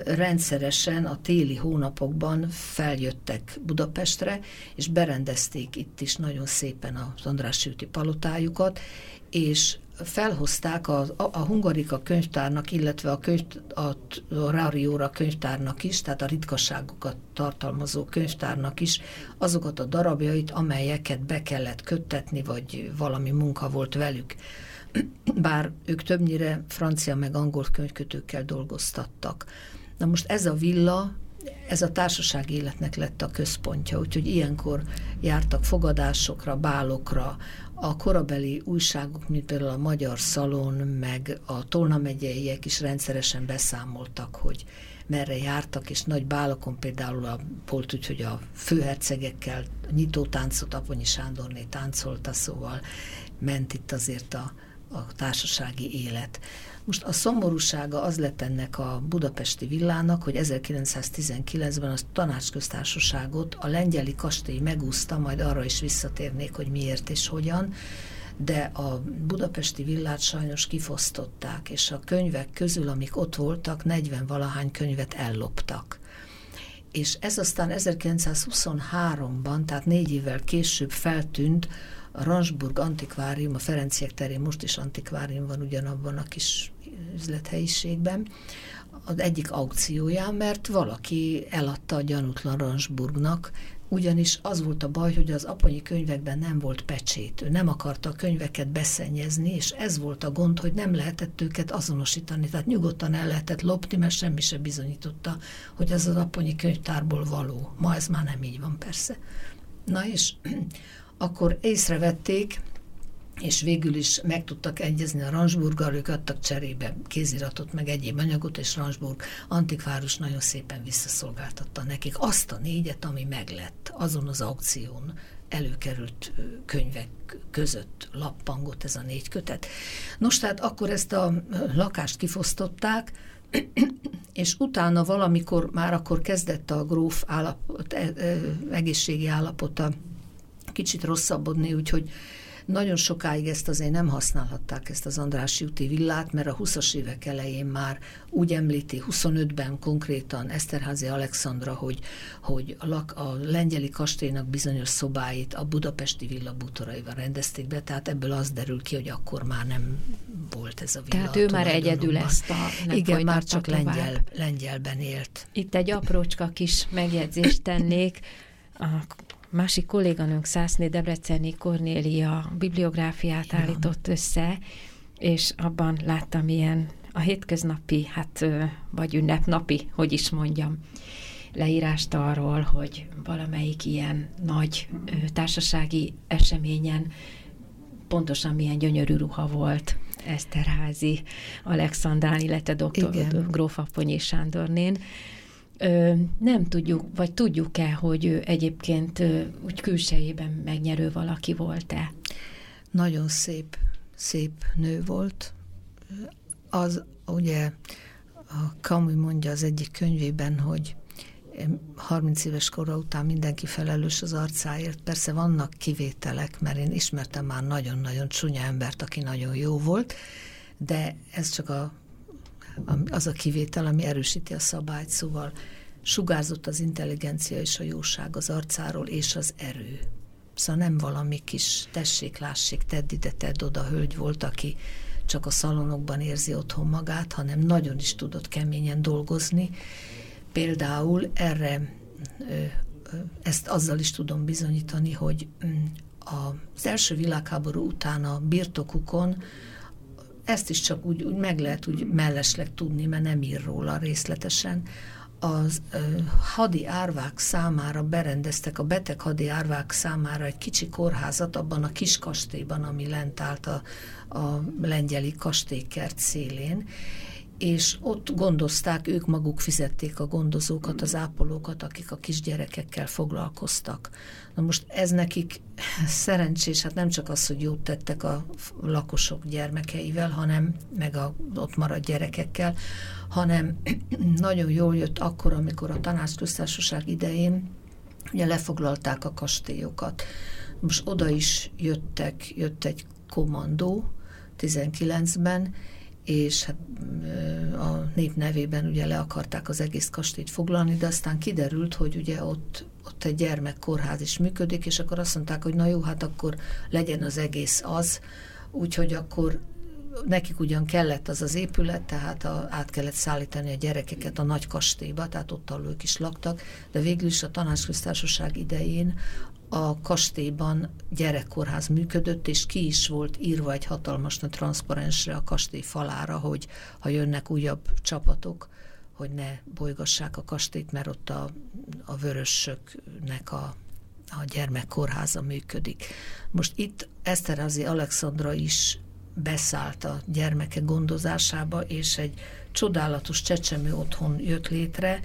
Speaker 2: rendszeresen a téli hónapokban feljöttek Budapestre, és berendezték itt is nagyon szépen az András úti palotájukat, és felhozták a, a, a Hungarika könyvtárnak, illetve a, könyv, a, a Rárióra könyvtárnak is, tehát a ritkaságokat tartalmazó könyvtárnak is azokat a darabjait, amelyeket be kellett köttetni, vagy valami munka volt velük. Bár ők többnyire francia meg angol könyvkötőkkel dolgoztattak. Na most ez a villa ez a társaság életnek lett a központja, úgyhogy ilyenkor jártak fogadásokra, bálokra, a korabeli újságok, mint például a Magyar Szalon, meg a Tolna megyeiek is rendszeresen beszámoltak, hogy merre jártak, és nagy bálokon például a, volt úgy, hogy a főhercegekkel nyitó táncot Aponyi Sándorné táncolta, szóval ment itt azért a, a társasági élet. Most a szomorúsága az lett ennek a budapesti villának, hogy 1919-ben a tanácsköztársaságot a lengyeli kastély megúszta, majd arra is visszatérnék, hogy miért és hogyan, de a budapesti villát sajnos kifosztották, és a könyvek közül, amik ott voltak, 40 valahány könyvet elloptak. És ez aztán 1923-ban, tehát négy évvel később feltűnt a Ransburg antikvárium, a Ferenciek terén most is antikvárium van ugyanabban a kis üzlethelyiségben, az egyik aukcióján, mert valaki eladta a gyanútlan Ransburgnak, ugyanis az volt a baj, hogy az aponyi könyvekben nem volt pecsét. Ő nem akarta a könyveket beszennyezni, és ez volt a gond, hogy nem lehetett őket azonosítani. Tehát nyugodtan el lehetett lopni, mert semmi se bizonyította, hogy ez az aponyi könyvtárból való. Ma ez már nem így van persze. Na és akkor észrevették, és végül is meg tudtak egyezni a Ransburggal, ők adtak cserébe kéziratot, meg egyéb anyagot, és Ransburg antikvárus nagyon szépen visszaszolgáltatta nekik azt a négyet, ami meglett azon az aukción előkerült könyvek között lappangott ez a négy kötet. Nos, tehát akkor ezt a lakást kifosztották, és utána valamikor, már akkor kezdett a gróf állapot, e, e, egészségi állapota kicsit rosszabbodni, úgyhogy nagyon sokáig ezt azért nem használhatták, ezt az András úti villát, mert a 20-as évek elején már úgy említi, 25-ben konkrétan Eszterházi Alexandra, hogy, hogy a, lak, a lengyeli kastélynak bizonyos szobáit a budapesti villa bútoraival rendezték be, tehát ebből az derül ki, hogy akkor már nem volt ez a villa.
Speaker 1: Tehát ő már egyedül ezt a
Speaker 2: Igen, már csak lengyel, lengyelben élt.
Speaker 1: Itt egy aprócska kis megjegyzést tennék. A másik kolléganőnk Szászné Debreceni Kornélia bibliográfiát Igen. állított össze, és abban láttam ilyen a hétköznapi, hát vagy ünnepnapi, hogy is mondjam, leírást arról, hogy valamelyik ilyen nagy társasági eseményen pontosan milyen gyönyörű ruha volt Eszterházi Alexandrán, illetve dr. Gróf Aponyi Sándornén nem tudjuk, vagy tudjuk-e, hogy ő egyébként úgy külsejében megnyerő valaki volt-e?
Speaker 2: Nagyon szép, szép nő volt. Az ugye a Camus mondja az egyik könyvében, hogy 30 éves kora után mindenki felelős az arcáért. Persze vannak kivételek, mert én ismertem már nagyon-nagyon csúnya embert, aki nagyon jó volt, de ez csak a, az a kivétel, ami erősíti a szabályt, szóval sugárzott az intelligencia és a jóság az arcáról, és az erő. Szóval nem valami kis tessék, lássék, tedd ide, tedd oda hölgy volt, aki csak a szalonokban érzi otthon magát, hanem nagyon is tudott keményen dolgozni. Például erre ezt azzal is tudom bizonyítani, hogy mm, az első világháború után a birtokukon ezt is csak úgy, úgy meg lehet úgy mellesleg tudni, mert nem ír róla részletesen, az ö, hadi árvák számára berendeztek, a beteg hadi árvák számára egy kicsi kórházat abban a kis kastélyban, ami lent állt a, a lengyeli kastélykert szélén, és ott gondozták, ők maguk fizették a gondozókat, az ápolókat, akik a kisgyerekekkel foglalkoztak. Na most ez nekik szerencsés, hát nem csak az, hogy jót tettek a lakosok gyermekeivel, hanem meg a ott maradt gyerekekkel, hanem nagyon jól jött akkor, amikor a tanácsköztársaság idején ugye lefoglalták a kastélyokat. Most oda is jöttek, jött egy kommandó 19-ben, és hát a nép nevében ugye le akarták az egész kastélyt foglalni, de aztán kiderült, hogy ugye ott, ott egy gyermekkórház is működik, és akkor azt mondták, hogy na jó, hát akkor legyen az egész az, úgyhogy akkor nekik ugyan kellett az az épület, tehát a, át kellett szállítani a gyerekeket a nagy kastélyba, tehát ott, ahol ők is laktak, de végül is a tanácsköztársaság idején a kastélyban gyerekkórház működött, és ki is volt írva egy hatalmas nagy transzparensre a kastély falára, hogy ha jönnek újabb csapatok, hogy ne bolygassák a kastélyt, mert ott a, a vörösöknek a, a gyermekkórháza működik. Most itt Eszterázi Alexandra is beszállt a gyermeke gondozásába, és egy csodálatos csecsemő otthon jött létre.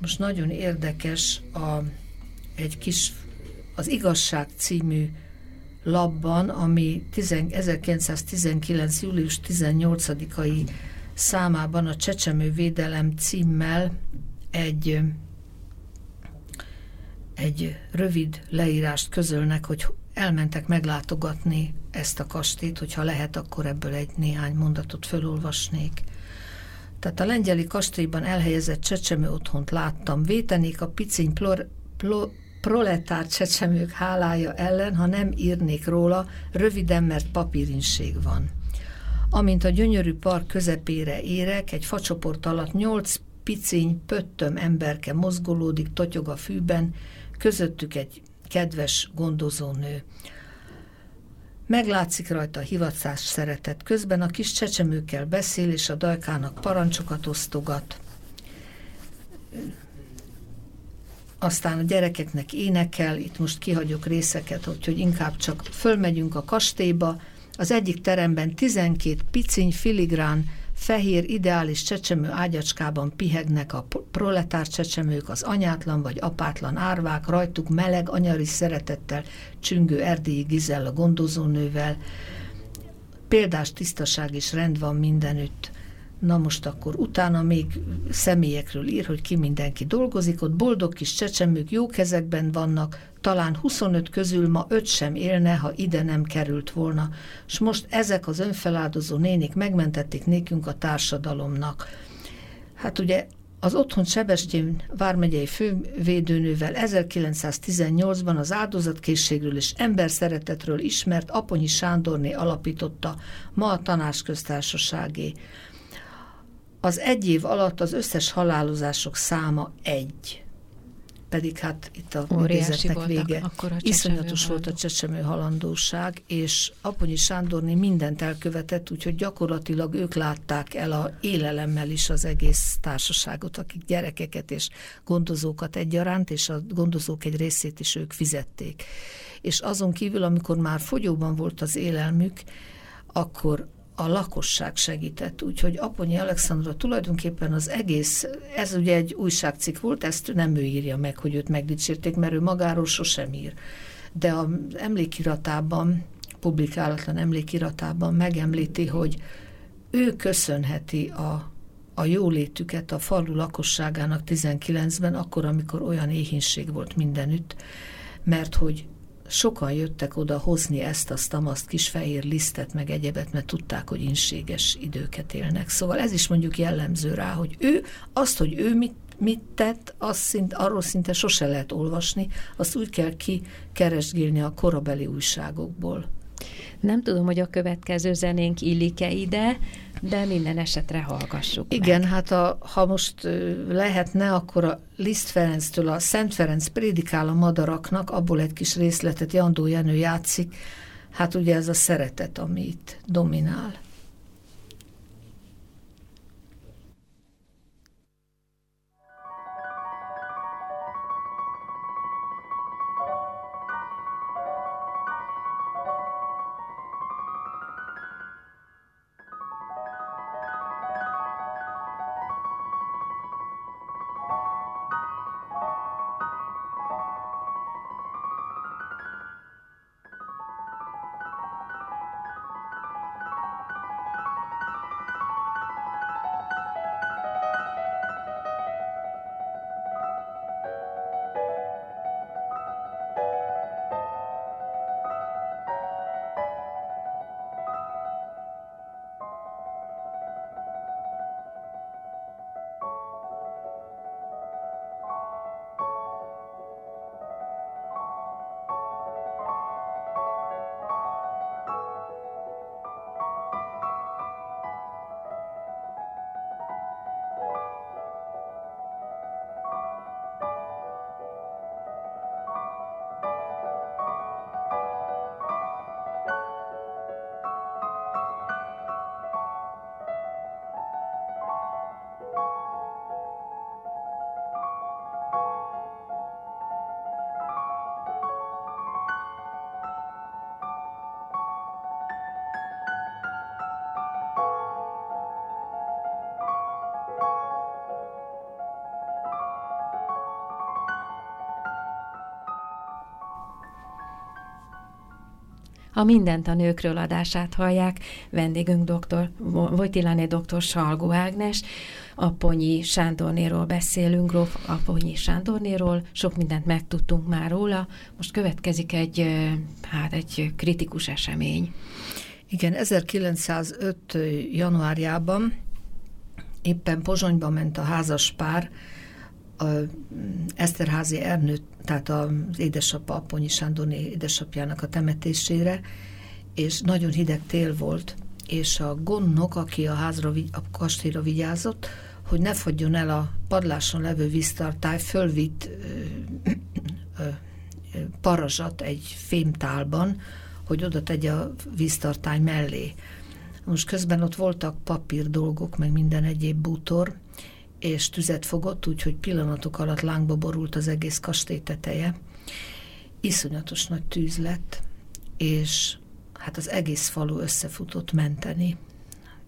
Speaker 2: Most nagyon érdekes a, egy kis az Igazság című labban, ami 1919. július 18-ai számában a Csecsemő Védelem címmel egy, egy rövid leírást közölnek, hogy elmentek meglátogatni ezt a kastét, hogyha lehet, akkor ebből egy néhány mondatot felolvasnék. Tehát a lengyeli kastélyban elhelyezett csecsemő otthont láttam. Vétenék a piciny plor, plor, proletár csecsemők hálája ellen, ha nem írnék róla, röviden, mert papírinség van. Amint a gyönyörű park közepére érek, egy facsoport alatt nyolc piciny, pöttöm emberke mozgolódik, totyog a fűben, közöttük egy kedves gondozónő. Meglátszik rajta a hivatás szeretet. Közben a kis csecsemőkkel beszél, és a dajkának parancsokat osztogat aztán a gyerekeknek énekel, itt most kihagyok részeket, hogy inkább csak fölmegyünk a kastélyba, az egyik teremben 12 piciny filigrán fehér ideális csecsemő ágyacskában pihegnek a proletár csecsemők, az anyátlan vagy apátlan árvák, rajtuk meleg, anyari szeretettel csüngő erdélyi Gizella gondozónővel. Példás tisztaság és rend van mindenütt. Na most akkor utána még személyekről ír, hogy ki mindenki dolgozik, ott boldog kis csecsemők jó kezekben vannak, talán 25 közül ma öt sem élne, ha ide nem került volna. És most ezek az önfeláldozó nénik megmentették nékünk a társadalomnak. Hát ugye az otthon Sebestyén vármegyei fővédőnővel 1918-ban az áldozatkészségről és emberszeretetről ismert Aponyi Sándorné alapította ma a tanácsköztársaságé az egy év alatt az összes halálozások száma egy. Pedig hát itt a idézetnek vége. Iszonyatos volt a csecsemő halandóság, és Aponyi Sándorné mindent elkövetett, úgyhogy gyakorlatilag ők látták el a élelemmel is az egész társaságot, akik gyerekeket és gondozókat egyaránt, és a gondozók egy részét is ők fizették. És azon kívül, amikor már fogyóban volt az élelmük, akkor a lakosság segített, úgyhogy Aponyi Alexandra tulajdonképpen az egész, ez ugye egy újságcikk volt, ezt nem ő írja meg, hogy őt megdicsérték, mert ő magáról sosem ír. De az emlékiratában, publikálatlan emlékiratában megemlíti, hogy ő köszönheti a, a jólétüket a falu lakosságának 19-ben, akkor, amikor olyan éhínség volt mindenütt, mert hogy sokan jöttek oda hozni ezt, azt, azt kis fehér lisztet, meg egyebet, mert tudták, hogy inséges időket élnek. Szóval ez is mondjuk jellemző rá, hogy ő, azt, hogy ő mit, mit tett, azt szint, arról szinte sose lehet olvasni, azt úgy kell kikeresgélni a korabeli újságokból.
Speaker 1: Nem tudom, hogy a következő zenénk illik-e ide, de minden esetre hallgassuk
Speaker 2: Igen,
Speaker 1: meg.
Speaker 2: hát a, ha most lehetne, akkor a Liszt Ferenctől a Szent Ferenc prédikál a madaraknak, abból egy kis részletet Jandó Jenő játszik, hát ugye ez a szeretet, ami itt dominál.
Speaker 1: A Mindent a nőkről adását hallják. Vendégünk dr. Vojtilané dr. Salgó Ágnes, Aponyi Sándornéról beszélünk, Gróf Aponyi Sándornéról, sok mindent megtudtunk már róla. Most következik egy, hát egy kritikus esemény.
Speaker 2: Igen, 1905. januárjában éppen Pozsonyba ment a házas pár, a Eszterházi Ernőt tehát az édesapa, Aponyi Sándorné édesapjának a temetésére, és nagyon hideg tél volt, és a gondnok, aki a házra, a kastélyra vigyázott, hogy ne fagyjon el a padláson levő víztartály, fölvitt ö, parazsat egy fémtálban, hogy oda tegye a víztartály mellé. Most közben ott voltak papír dolgok, meg minden egyéb bútor, és tüzet fogott, úgyhogy pillanatok alatt lángba borult az egész kastély teteje. Iszonyatos nagy tűz lett, és hát az egész falu összefutott menteni.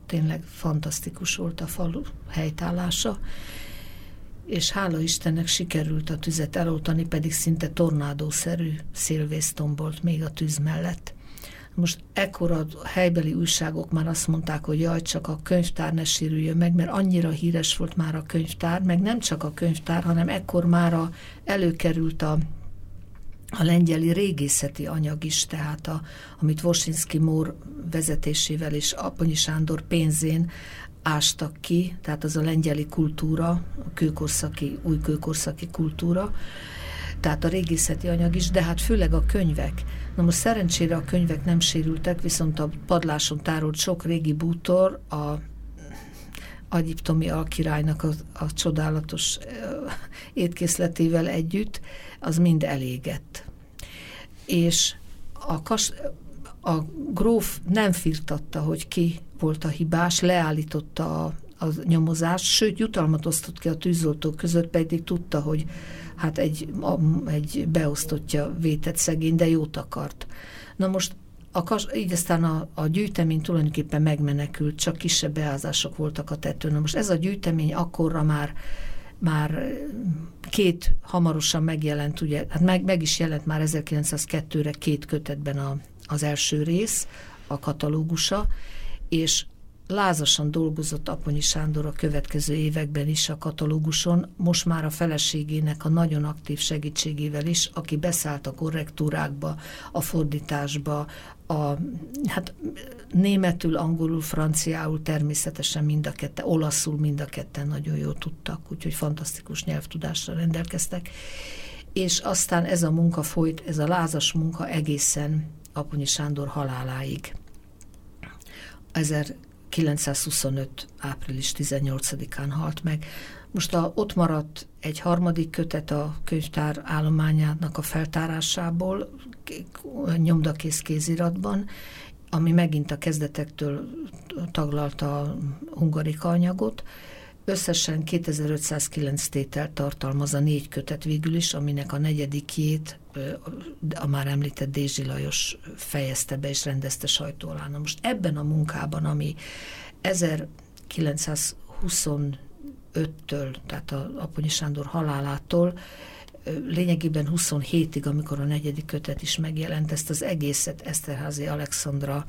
Speaker 2: Tényleg fantasztikus volt a falu helytállása, és hála Istennek sikerült a tüzet eloltani, pedig szinte tornádószerű szélvész tombolt még a tűz mellett. Most ekkor a helybeli újságok már azt mondták, hogy jaj, csak a könyvtár ne sérüljön meg, mert annyira híres volt már a könyvtár, meg nem csak a könyvtár, hanem ekkor már a, előkerült a a lengyeli régészeti anyag is, tehát a, amit Vosinski Mór vezetésével és Aponyi Sándor pénzén ástak ki, tehát az a lengyeli kultúra, a kőkorszaki, új kőkorszaki kultúra, tehát a régészeti anyag is, de hát főleg a könyvek. Na most szerencsére a könyvek nem sérültek, viszont a padláson tárolt sok régi bútor a Egyiptomi alkirálynak a, a csodálatos étkészletével együtt, az mind elégett. És a, kas, a gróf nem firtatta, hogy ki volt a hibás, leállította a, a nyomozást, sőt jutalmat osztott ki a tűzoltók között, pedig tudta, hogy hát egy, egy beosztottja vétett szegény, de jót akart. Na most a kas, így aztán a, a gyűjtemény tulajdonképpen megmenekült, csak kisebb beázások voltak a tetőn. Na most ez a gyűjtemény akkorra már már két hamarosan megjelent, ugye, hát meg, meg is jelent már 1902-re két kötetben a, az első rész, a katalógusa, és lázasan dolgozott Aponyi Sándor a következő években is a katalóguson, most már a feleségének a nagyon aktív segítségével is, aki beszállt a korrektúrákba, a fordításba, a, hát németül, angolul, franciául természetesen mind a ketten, olaszul mind a ketten nagyon jól tudtak, úgyhogy fantasztikus nyelvtudással rendelkeztek. És aztán ez a munka folyt, ez a lázas munka egészen Aponyi Sándor haláláig. 1925. április 18-án halt meg. Most a, ott maradt egy harmadik kötet a könyvtár állományának a feltárásából, nyomdakész kéziratban, ami megint a kezdetektől taglalta a hungarika anyagot. Összesen 2509 tétel tartalmaz a négy kötet végül is, aminek a negyedikjét a már említett Dézsi Lajos fejezte be és rendezte sajtó alá. Na most ebben a munkában, ami 1925-től, tehát a Aponyi Sándor halálától lényegében 27-ig, amikor a negyedik kötet is megjelent, ezt az egészet Eszterházi Alexandra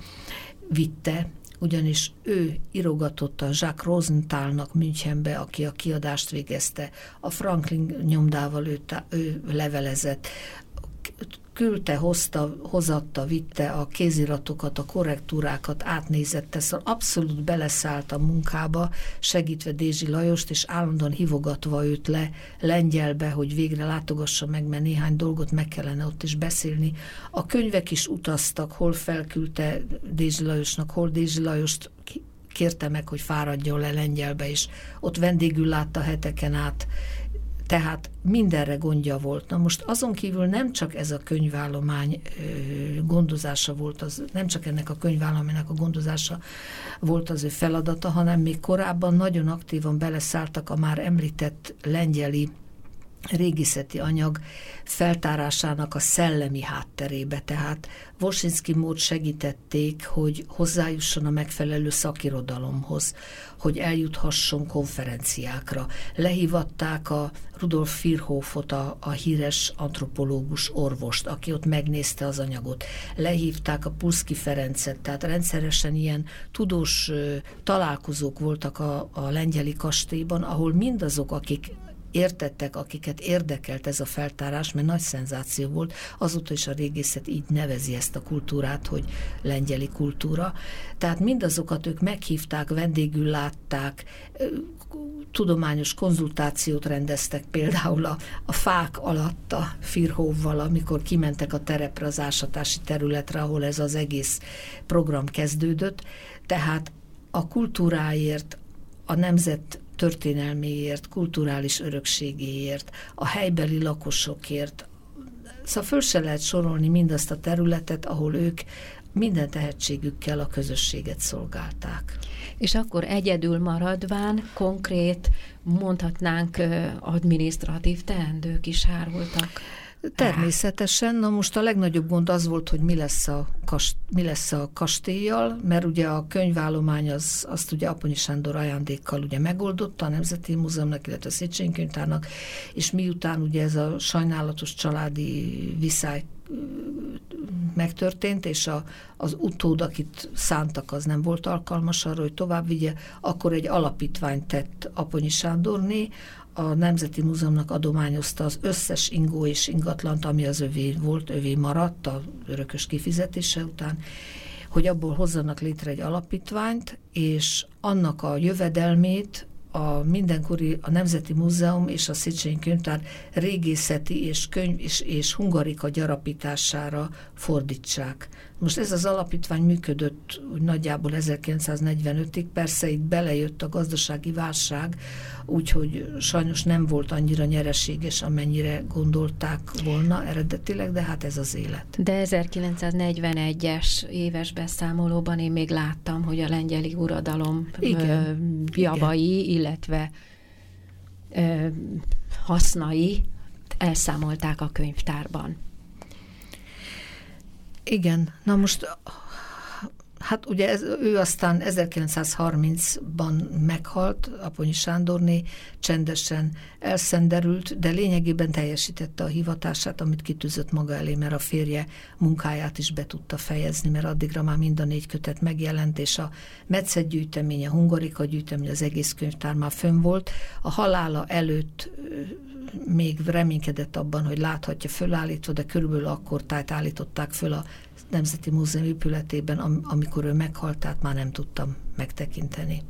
Speaker 2: vitte, ugyanis ő irogatotta Jacques Rosenthalnak Münchenbe, aki a kiadást végezte, a Franklin nyomdával ő, ő levelezett, küldte, hozta, hozatta, vitte a kéziratokat, a korrektúrákat, átnézette, szóval abszolút beleszállt a munkába, segítve Dézsi Lajost, és állandóan hivogatva őt le lengyelbe, hogy végre látogassa meg, mert néhány dolgot meg kellene ott is beszélni. A könyvek is utaztak, hol felküldte Dézsi Lajosnak, hol Dézsi Lajost kérte meg, hogy fáradjon le lengyelbe, és ott vendégül látta heteken át, tehát mindenre gondja volt. Na most azon kívül nem csak ez a könyvállomány gondozása volt, az, nem csak ennek a könyvállománynak a gondozása volt az ő feladata, hanem még korábban nagyon aktívan beleszálltak a már említett lengyeli régészeti anyag feltárásának a szellemi hátterébe. Tehát Vosinski mód segítették, hogy hozzájusson a megfelelő szakirodalomhoz, hogy eljuthasson konferenciákra. Lehívatták a Rudolf Virhofot, a, a híres antropológus orvost, aki ott megnézte az anyagot. Lehívták a Pulszki Ferencet, tehát rendszeresen ilyen tudós találkozók voltak a, a lengyeli kastélyban, ahol mindazok, akik értettek, akiket érdekelt ez a feltárás, mert nagy szenzáció volt, azóta is a régészet így nevezi ezt a kultúrát, hogy lengyeli kultúra. Tehát mindazokat ők meghívták, vendégül látták, tudományos konzultációt rendeztek például a, a fák alatt a Firhóvval, amikor kimentek a terepre, az ásatási területre, ahol ez az egész program kezdődött. Tehát a kultúráért, a nemzet történelméért, kulturális örökségéért, a helybeli lakosokért. Szóval föl se lehet sorolni mindazt a területet, ahol ők minden tehetségükkel a közösséget szolgálták.
Speaker 1: És akkor egyedül maradván konkrét, mondhatnánk adminisztratív teendők is hárultak
Speaker 2: Természetesen. Na most a legnagyobb gond az volt, hogy mi lesz a, kast, mi lesz a kastélyjal, mert ugye a könyvállomány az, azt ugye Aponyi Sándor ajándékkal ugye megoldotta a Nemzeti Múzeumnak, illetve a Széchenyi Könyvtárnak, és miután ugye ez a sajnálatos családi viszály megtörtént, és a, az utód, akit szántak, az nem volt alkalmas arra, hogy tovább vigye, akkor egy alapítványt tett Aponyi Sándorné, a Nemzeti Múzeumnak adományozta az összes ingó és ingatlant, ami az övé volt, övé maradt a örökös kifizetése után, hogy abból hozzanak létre egy alapítványt, és annak a jövedelmét a mindenkori a Nemzeti Múzeum és a Széchenyi Könyvtár régészeti és könyv és, és hungarika gyarapítására fordítsák. Most ez az alapítvány működött úgy nagyjából 1945-ig, persze itt belejött a gazdasági válság, úgyhogy sajnos nem volt annyira nyereséges, amennyire gondolták volna eredetileg, de hát ez az élet.
Speaker 1: De 1941-es éves beszámolóban én még láttam, hogy a lengyeli uradalom igen, jabai, igen. illetve ö, hasznai elszámolták a könyvtárban.
Speaker 2: Igen, na most Hát ugye ez, ő aztán 1930-ban meghalt, Aponyi Sándorné csendesen elszenderült, de lényegében teljesítette a hivatását, amit kitűzött maga elé, mert a férje munkáját is be tudta fejezni, mert addigra már mind a négy kötet megjelent, és a Metszet gyűjtemény, a Hungarika gyűjtemény, az egész könyvtár már fönn volt. A halála előtt még reménykedett abban, hogy láthatja fölállítva, de körülbelül akkor tájt állították föl a Nemzeti Múzeum épületében, amikor ő meghalt, tehát már nem tudtam megtekinteni.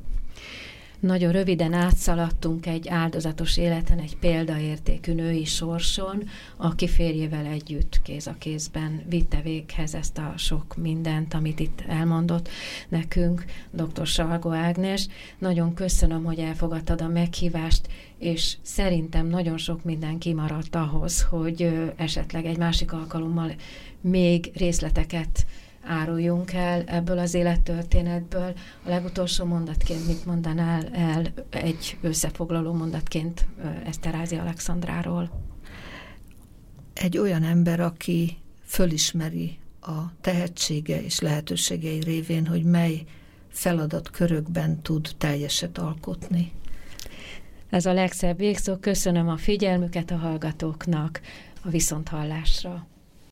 Speaker 1: Nagyon röviden átszaladtunk egy áldozatos életen, egy példaértékű női sorson, aki férjével együtt kéz a kézben vitte véghez ezt a sok mindent, amit itt elmondott nekünk dr. Salgó Ágnes. Nagyon köszönöm, hogy elfogadtad a meghívást, és szerintem nagyon sok minden kimaradt ahhoz, hogy esetleg egy másik alkalommal még részleteket áruljunk el ebből az élettörténetből. A legutolsó mondatként mit mondanál el egy összefoglaló mondatként Eszterázi Alexandráról?
Speaker 2: Egy olyan ember, aki fölismeri a tehetsége és lehetőségei révén, hogy mely feladat körökben tud teljeset alkotni.
Speaker 1: Ez a legszebb végszó. Köszönöm a figyelmüket a hallgatóknak a viszonthallásra.